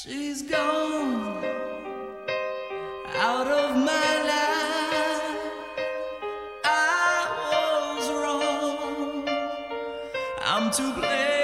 She's gone out of my life. I was wrong. I'm too blame.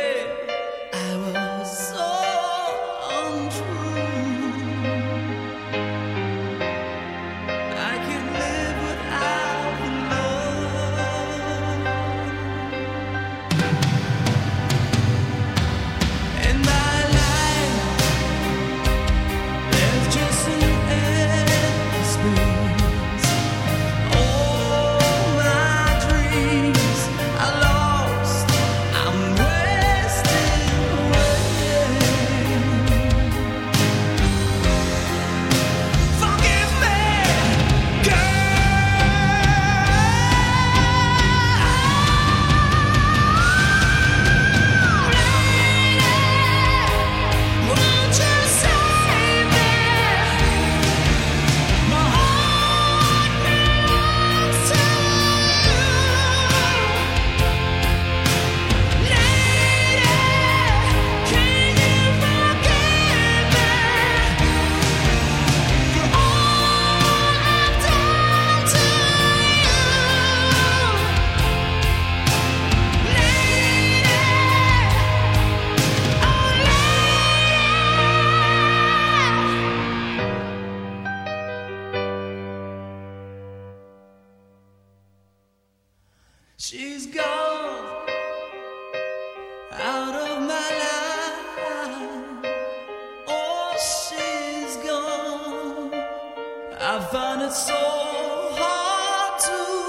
She's gone out of my life. Oh, she's gone. I find it so hard to.